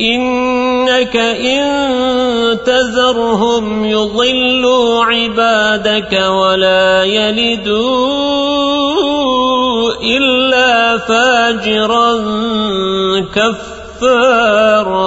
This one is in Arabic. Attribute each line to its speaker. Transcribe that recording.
Speaker 1: إنك إن تذرهم يضلوا عبادك ولا يلدوا إلا فاجرا كفارا.